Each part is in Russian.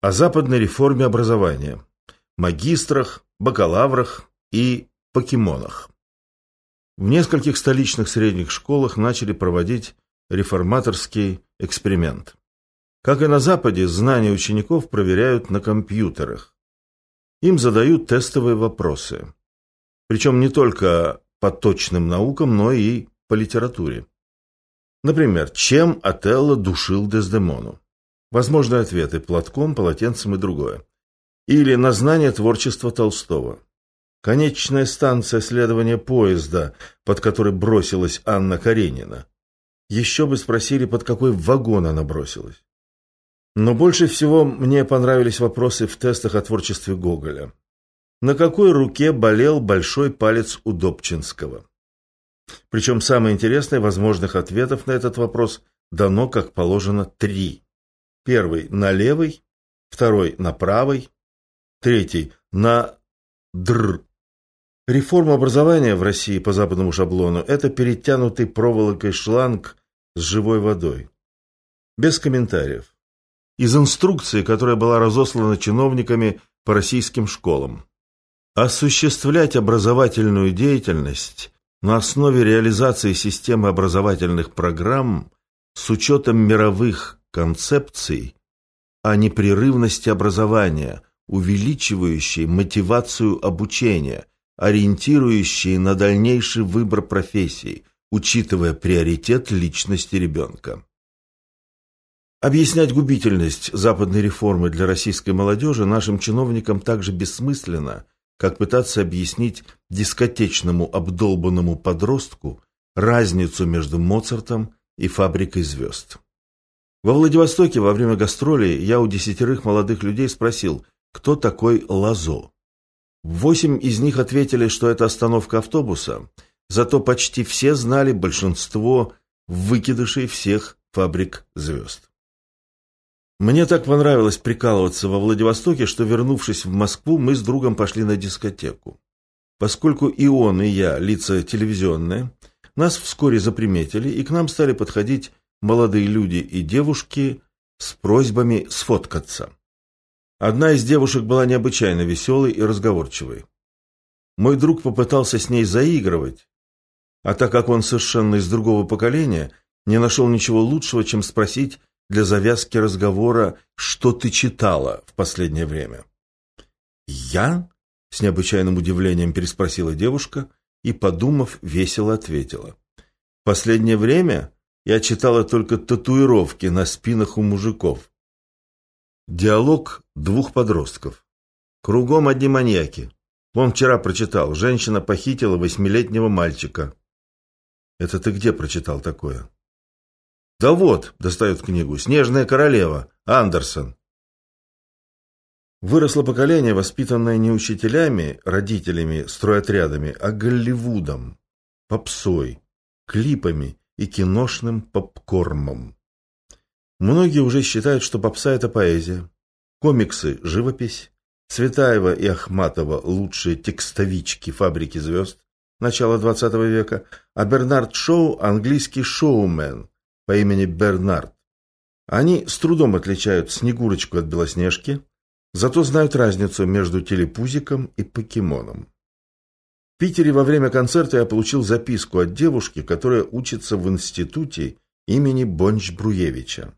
о западной реформе образования, магистрах, бакалаврах и покемонах. В нескольких столичных средних школах начали проводить реформаторский эксперимент. Как и на Западе, знания учеников проверяют на компьютерах. Им задают тестовые вопросы. Причем не только по точным наукам, но и по литературе. Например, чем Отелло душил Дездемону? Возможные ответы – платком, полотенцем и другое. Или на знание творчества Толстого. Конечная станция следования поезда, под который бросилась Анна Каренина. Еще бы спросили, под какой вагон она бросилась. Но больше всего мне понравились вопросы в тестах о творчестве Гоголя. На какой руке болел большой палец у Добчинского? Причем самое интересное, возможных ответов на этот вопрос дано, как положено, три. Первый на левый, второй на правый, третий на др. Реформа образования в России по западному шаблону – это перетянутый проволокой шланг с живой водой. Без комментариев. Из инструкции, которая была разослана чиновниками по российским школам. Осуществлять образовательную деятельность на основе реализации системы образовательных программ с учетом мировых концепций о непрерывности образования, увеличивающей мотивацию обучения, ориентирующей на дальнейший выбор профессий, учитывая приоритет личности ребенка. Объяснять губительность западной реформы для российской молодежи нашим чиновникам так же бессмысленно, как пытаться объяснить дискотечному обдолбанному подростку разницу между Моцартом и фабрикой звезд. Во Владивостоке во время гастролей я у десятерых молодых людей спросил, кто такой Лазо. Восемь из них ответили, что это остановка автобуса, зато почти все знали большинство выкидышей всех фабрик звезд. Мне так понравилось прикалываться во Владивостоке, что, вернувшись в Москву, мы с другом пошли на дискотеку. Поскольку и он, и я лица телевизионные, нас вскоре заприметили, и к нам стали подходить молодые люди и девушки с просьбами сфоткаться. Одна из девушек была необычайно веселой и разговорчивой. Мой друг попытался с ней заигрывать, а так как он совершенно из другого поколения, не нашел ничего лучшего, чем спросить для завязки разговора, что ты читала в последнее время. «Я?» – с необычайным удивлением переспросила девушка и, подумав, весело ответила. «В последнее время я читала только татуировки на спинах у мужиков. Диалог двух подростков. Кругом одни маньяки. Вон вчера прочитал. Женщина похитила восьмилетнего мальчика. Это ты где прочитал такое? Да вот, достает книгу. «Снежная королева». Андерсон. Выросло поколение, воспитанное не учителями, родителями, стройотрядами, а Голливудом, попсой, клипами и киношным попкормом. Многие уже считают, что попса – это поэзия, комиксы – живопись, Цветаева и Ахматова – лучшие текстовички фабрики звезд начала XX века, а Бернард Шоу – английский шоумен по имени Бернард. Они с трудом отличают Снегурочку от Белоснежки, зато знают разницу между телепузиком и покемоном. Питере во время концерта я получил записку от девушки, которая учится в институте имени Бонч-Бруевича.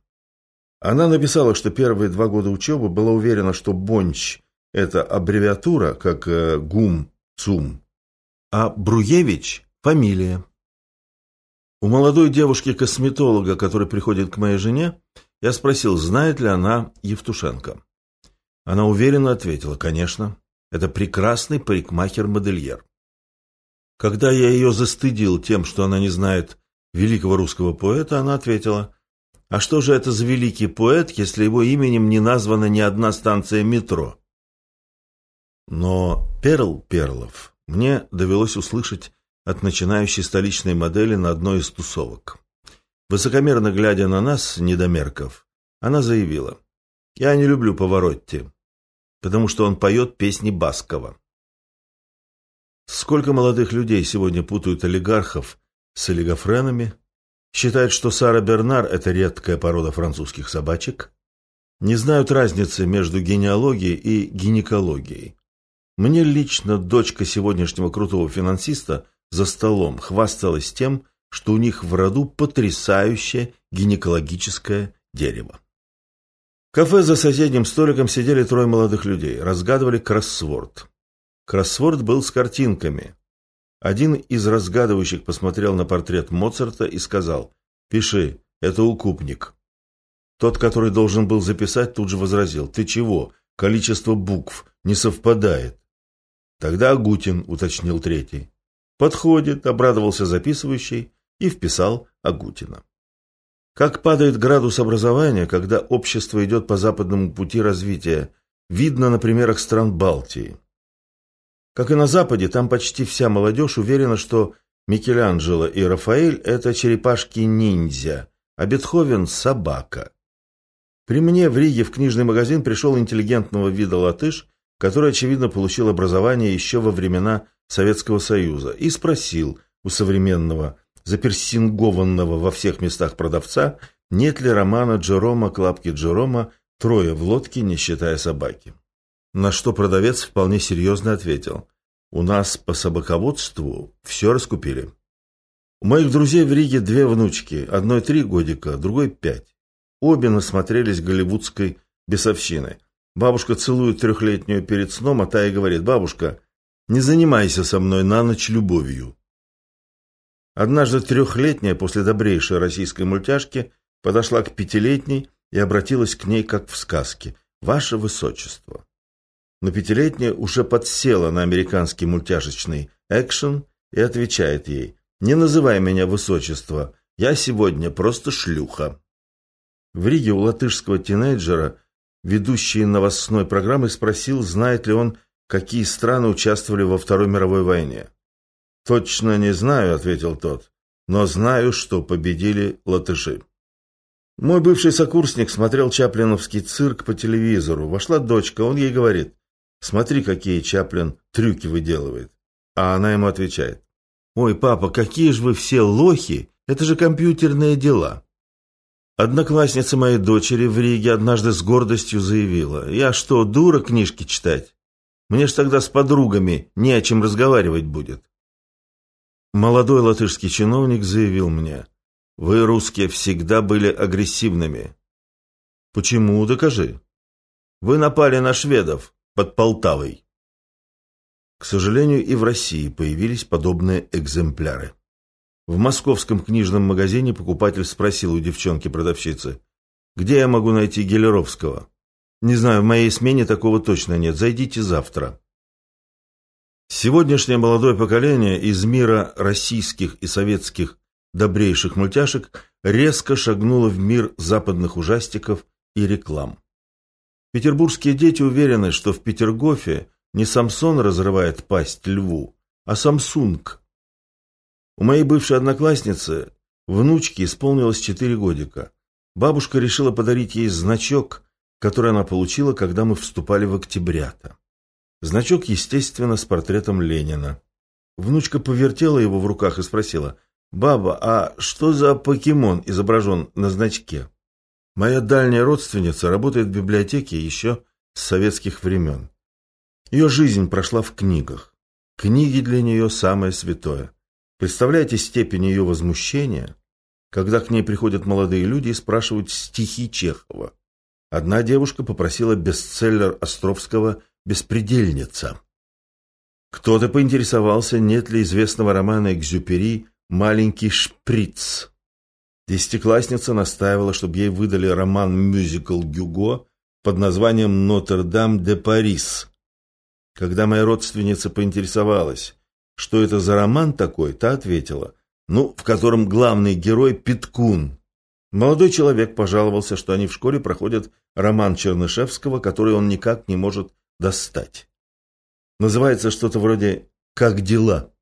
Она написала, что первые два года учебы была уверена, что Бонч – это аббревиатура, как э, ГУМ, ЦУМ, а Бруевич – фамилия. У молодой девушки-косметолога, которая приходит к моей жене, я спросил, знает ли она Евтушенко. Она уверенно ответила, конечно, это прекрасный парикмахер-модельер. Когда я ее застыдил тем, что она не знает великого русского поэта, она ответила, «А что же это за великий поэт, если его именем не названа ни одна станция метро?» Но Перл Перлов мне довелось услышать от начинающей столичной модели на одной из тусовок. Высокомерно глядя на нас, недомерков, она заявила, «Я не люблю Поворотти, потому что он поет песни Баскова». Сколько молодых людей сегодня путают олигархов с олигофренами, считают, что Сара Бернар – это редкая порода французских собачек. не знают разницы между генеалогией и гинекологией. Мне лично дочка сегодняшнего крутого финансиста за столом хвасталась тем, что у них в роду потрясающее гинекологическое дерево. В кафе за соседним столиком сидели трое молодых людей, разгадывали кроссворд. Кроссворд был с картинками. Один из разгадывающих посмотрел на портрет Моцарта и сказал «Пиши, это укупник». Тот, который должен был записать, тут же возразил «Ты чего? Количество букв не совпадает». «Тогда Агутин», — уточнил третий. «Подходит», — обрадовался записывающий и вписал Агутина. Как падает градус образования, когда общество идет по западному пути развития, видно на примерах стран Балтии. Как и на Западе, там почти вся молодежь уверена, что Микеланджело и Рафаэль – это черепашки-ниндзя, а Бетховен – собака. При мне в Риге в книжный магазин пришел интеллигентного вида латыш, который, очевидно, получил образование еще во времена Советского Союза, и спросил у современного, заперсингованного во всех местах продавца, нет ли романа Джерома Клапки Джерома «Трое в лодке, не считая собаки». На что продавец вполне серьезно ответил, «У нас по собаководству все раскупили». У моих друзей в Риге две внучки, одной три годика, другой пять. Обе насмотрелись голливудской бесовщины. Бабушка целует трехлетнюю перед сном, а та и говорит, «Бабушка, не занимайся со мной на ночь любовью». Однажды трехлетняя после добрейшей российской мультяшки подошла к пятилетней и обратилась к ней, как в сказке. «Ваше Высочество». Но пятилетняя уже подсела на американский мультяшечный экшен и отвечает ей «Не называй меня Высочество, я сегодня просто шлюха». В Риге у латышского тинейджера ведущий новостной программы спросил, знает ли он, какие страны участвовали во Второй мировой войне. «Точно не знаю», — ответил тот, — «но знаю, что победили латыши». Мой бывший сокурсник смотрел Чаплиновский цирк по телевизору. Вошла дочка, он ей говорит, «Смотри, какие Чаплин трюки выделывает». А она ему отвечает, «Ой, папа, какие же вы все лохи, это же компьютерные дела». Одноклассница моей дочери в Риге однажды с гордостью заявила, «Я что, дура книжки читать? Мне ж тогда с подругами не о чем разговаривать будет». Молодой латышский чиновник заявил мне, «Вы, русские, всегда были агрессивными». «Почему? Докажи». «Вы напали на шведов под Полтавой». К сожалению, и в России появились подобные экземпляры. В московском книжном магазине покупатель спросил у девчонки-продавщицы, «Где я могу найти Гелеровского?» «Не знаю, в моей смене такого точно нет. Зайдите завтра». Сегодняшнее молодое поколение из мира российских и советских добрейших мультяшек резко шагнуло в мир западных ужастиков и реклам. Петербургские дети уверены, что в Петергофе не Самсон разрывает пасть льву, а Самсунг – у моей бывшей одноклассницы внучке исполнилось четыре годика. Бабушка решила подарить ей значок, который она получила, когда мы вступали в октябрята. Значок, естественно, с портретом Ленина. Внучка повертела его в руках и спросила, «Баба, а что за покемон изображен на значке?» Моя дальняя родственница работает в библиотеке еще с советских времен. Ее жизнь прошла в книгах. Книги для нее самое святое. Представляете степень ее возмущения, когда к ней приходят молодые люди и спрашивают стихи Чехова. Одна девушка попросила бестселлер Островского «Беспредельница». Кто-то поинтересовался, нет ли известного романа Экзюпери «Маленький шприц». Десятиклассница настаивала, чтобы ей выдали роман-мюзикл Гюго под названием «Нотр-Дам де Парис». Когда моя родственница поинтересовалась, что это за роман такой, та ответила, ну, в котором главный герой Питкун. Молодой человек пожаловался, что они в школе проходят роман Чернышевского, который он никак не может достать. Называется что-то вроде «Как дела?».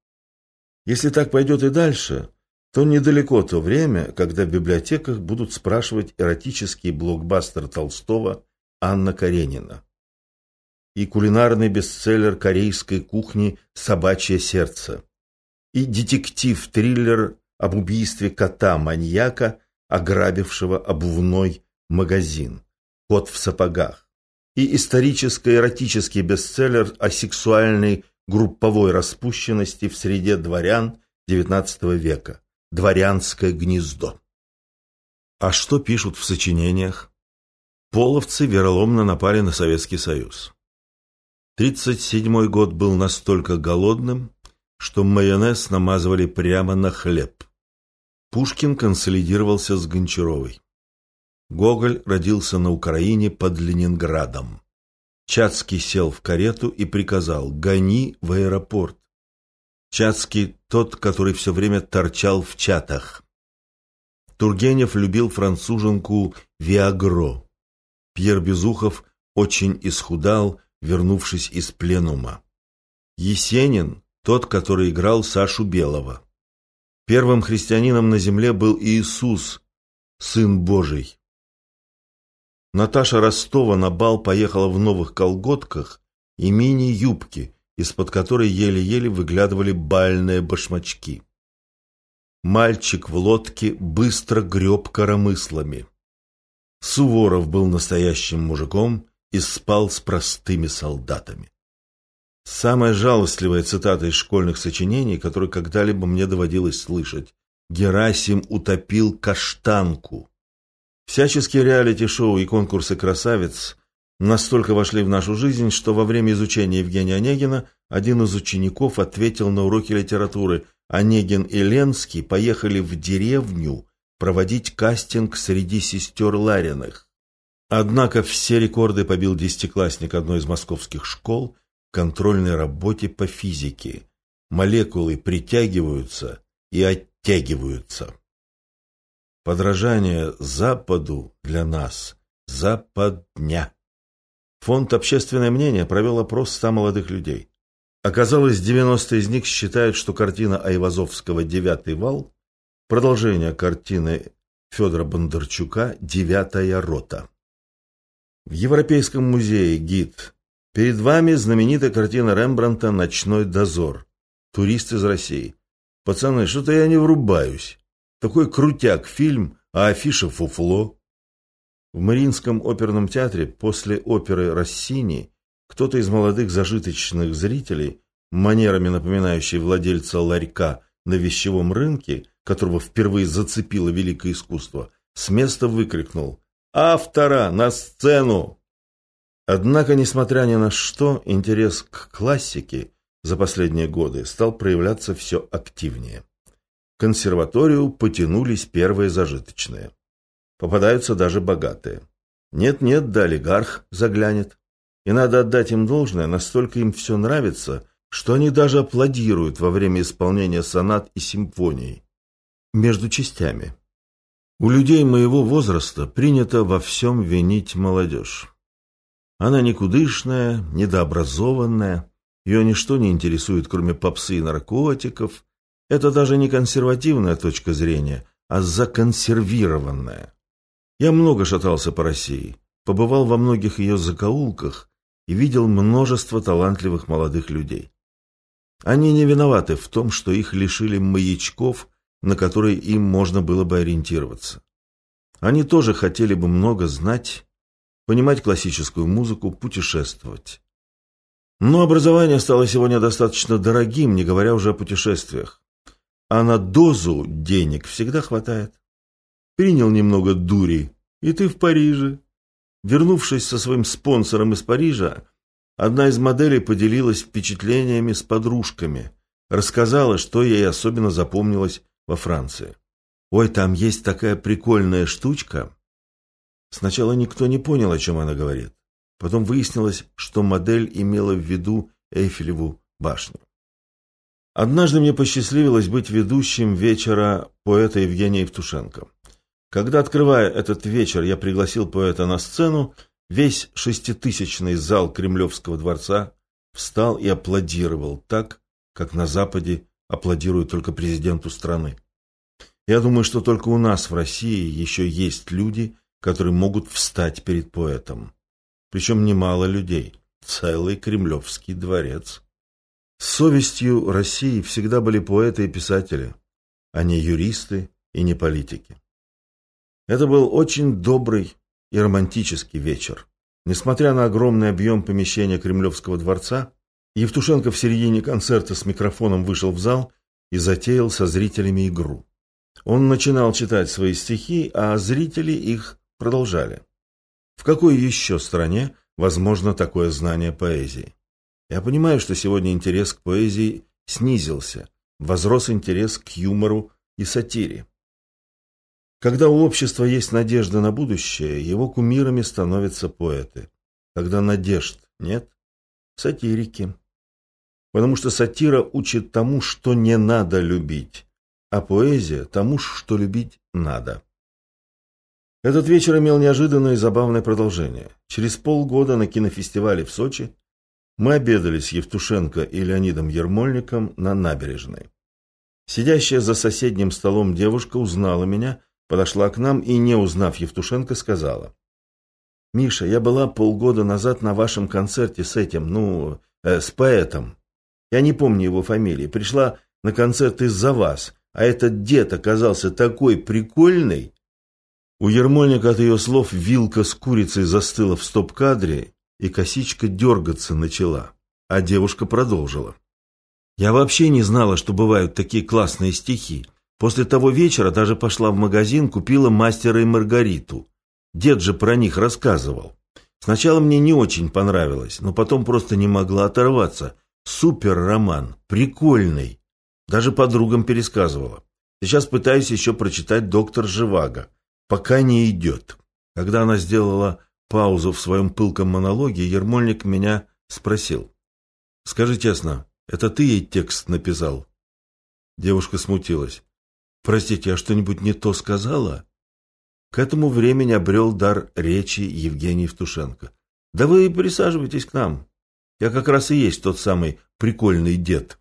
Если так пойдет и дальше, то недалеко то время, когда в библиотеках будут спрашивать эротический блокбастер Толстого Анна Каренина. И кулинарный бестселлер корейской кухни «Собачье сердце», и детектив-триллер об убийстве кота-маньяка, ограбившего обувной магазин. «Кот в сапогах» и историческо-эротический бестселлер о сексуальной групповой распущенности в среде дворян XIX века «Дворянское гнездо». А что пишут в сочинениях? Половцы вероломно напали на Советский Союз. 37 год был настолько голодным, что майонез намазывали прямо на хлеб. Пушкин консолидировался с Гончаровой. Гоголь родился на Украине под Ленинградом. Чацкий сел в карету и приказал «Гони в аэропорт». Чацкий тот, который все время торчал в чатах. Тургенев любил француженку Виагро. Пьер Безухов очень исхудал, вернувшись из пленума. Есенин – тот, который играл Сашу Белого. Первым христианином на земле был Иисус, Сын Божий. Наташа Ростова на бал поехала в новых колготках и мини-юбке, из-под которой еле-еле выглядывали бальные башмачки. Мальчик в лодке быстро греб коромыслами. Суворов был настоящим мужиком и спал с простыми солдатами. Самая жалостливая цитата из школьных сочинений, которую когда-либо мне доводилось слышать. Герасим утопил каштанку. Всяческие реалити-шоу и конкурсы красавиц настолько вошли в нашу жизнь, что во время изучения Евгения Онегина один из учеников ответил на уроке литературы Онегин и Ленский поехали в деревню проводить кастинг среди сестер Лариных. Однако все рекорды побил десятиклассник одной из московских школ в контрольной работе по физике. Молекулы притягиваются и оттягиваются. Подражание Западу для нас – западня. Фонд «Общественное мнение» провел опрос 100 молодых людей. Оказалось, 90 из них считают, что картина Айвазовского «Девятый вал» – продолжение картины Федора Бондарчука «Девятая рота». В Европейском музее гид «Перед вами знаменитая картина Рембранта «Ночной дозор». Турист из России. Пацаны, что-то я не врубаюсь. Такой крутяк фильм, а афиша фуфло. В Мариинском оперном театре после оперы «Россини» Кто-то из молодых зажиточных зрителей, манерами напоминающий владельца ларька на вещевом рынке, которого впервые зацепило великое искусство, с места выкрикнул «Автора! На сцену!». Однако, несмотря ни на что, интерес к классике за последние годы стал проявляться все активнее. В консерваторию потянулись первые зажиточные. Попадаются даже богатые. Нет-нет, да олигарх заглянет. И надо отдать им должное, настолько им все нравится, что они даже аплодируют во время исполнения сонат и симфоний. Между частями. У людей моего возраста принято во всем винить молодежь. Она никудышная, недообразованная, ее ничто не интересует, кроме попсы и наркотиков. Это даже не консервативная точка зрения, а законсервированная. Я много шатался по России, побывал во многих ее закоулках и видел множество талантливых молодых людей. Они не виноваты в том, что их лишили маячков, на которые им можно было бы ориентироваться. Они тоже хотели бы много знать, понимать классическую музыку, путешествовать. Но образование стало сегодня достаточно дорогим, не говоря уже о путешествиях. А на дозу денег всегда хватает. Принял немного дури, и ты в Париже. Вернувшись со своим спонсором из Парижа, одна из моделей поделилась впечатлениями с подружками, рассказала, что ей особенно запомнилось во Франции. «Ой, там есть такая прикольная штучка». Сначала никто не понял, о чем она говорит. Потом выяснилось, что модель имела в виду Эйфелеву башню. Однажды мне посчастливилось быть ведущим вечера поэта Евгения Евтушенко. Когда, открывая этот вечер, я пригласил поэта на сцену, весь шеститысячный зал Кремлевского дворца встал и аплодировал так, как на Западе аплодируют только президенту страны. Я думаю, что только у нас в России еще есть люди, которые могут встать перед поэтом. Причем немало людей. Целый Кремлевский дворец. С совестью России всегда были поэты и писатели, а не юристы и не политики. Это был очень добрый, и романтический вечер. Несмотря на огромный объем помещения Кремлевского дворца, Евтушенко в середине концерта с микрофоном вышел в зал и затеял со зрителями игру. Он начинал читать свои стихи, а зрители их продолжали. В какой еще стране возможно такое знание поэзии? Я понимаю, что сегодня интерес к поэзии снизился, возрос интерес к юмору и сатире. Когда у общества есть надежда на будущее, его кумирами становятся поэты. Когда надежд нет – сатирики. Потому что сатира учит тому, что не надо любить, а поэзия – тому, что любить надо. Этот вечер имел неожиданное и забавное продолжение. Через полгода на кинофестивале в Сочи мы обедали с Евтушенко и Леонидом Ермольником на набережной. Сидящая за соседним столом девушка узнала меня – подошла к нам и, не узнав Евтушенко, сказала. «Миша, я была полгода назад на вашем концерте с этим, ну, э, с поэтом. Я не помню его фамилии. Пришла на концерт из-за вас, а этот дед оказался такой прикольный». У Ермольника от ее слов вилка с курицей застыла в стоп-кадре, и косичка дергаться начала, а девушка продолжила. «Я вообще не знала, что бывают такие классные стихи. После того вечера даже пошла в магазин, купила «Мастера и Маргариту». Дед же про них рассказывал. Сначала мне не очень понравилось, но потом просто не могла оторваться. Супер роман, прикольный. Даже подругам пересказывала. Сейчас пытаюсь еще прочитать «Доктор Живаго». Пока не идет. Когда она сделала паузу в своем пылком монологе, Ермольник меня спросил. «Скажи честно, это ты ей текст написал?» Девушка смутилась. Простите, я что-нибудь не то сказала? К этому времени обрел дар речи Евгений Евтушенко. Да вы присаживайтесь к нам. Я как раз и есть тот самый прикольный дед.